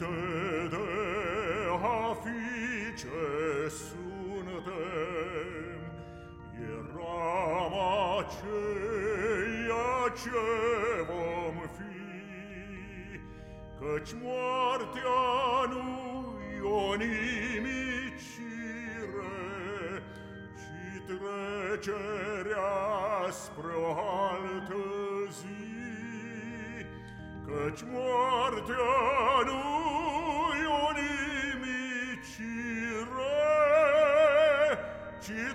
Înainte de a fi ce suntem, Eram aceia ce vom fi, Căci moartea nu-i o nimicire, Ci trecerea spre o altă zi. Căci moartea nu-i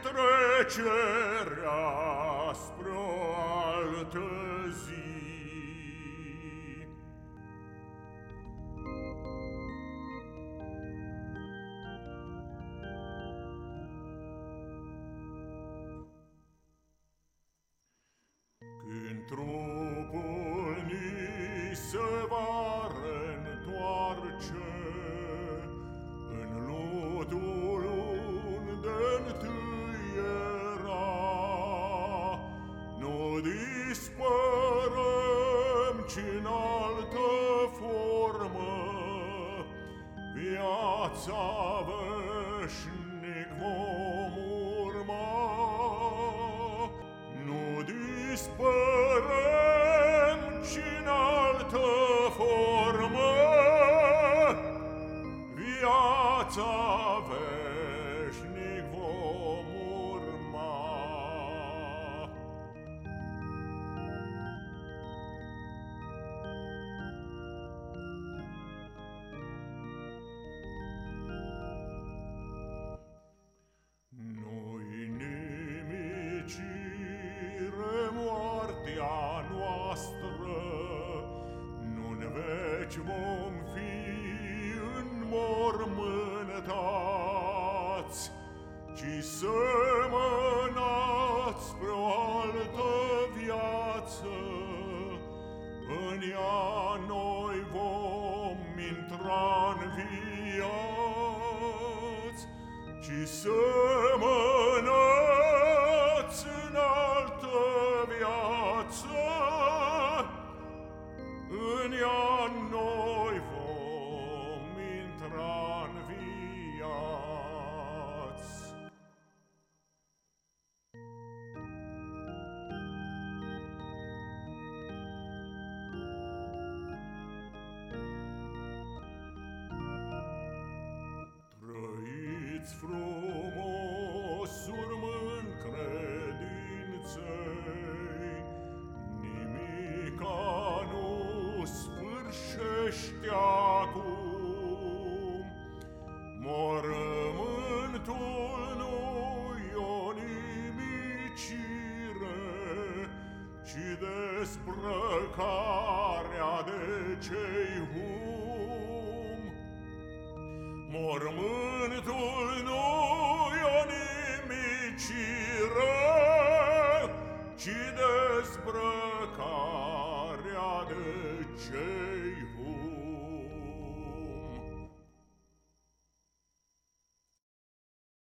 trecerea spre altă zi. Când trupul mi se va Nu dispărăm, ci în altă formă, Viața veșnic vom urma. Nu dispărăm, ci în altă formă, Viața veșnic moartea noastră, Nu-n veci vom fi înmormântați, Ci semănați spre o altă viață, În ea noi vom intra înviați, Ci semănați Trăiți frumos urmând credinței, Nimica nu sfârșește acum. Mormântul nu-i o nimicire, Ci dezbrăcarea de cei hum. tumultul noi inimicire, ci despre de cei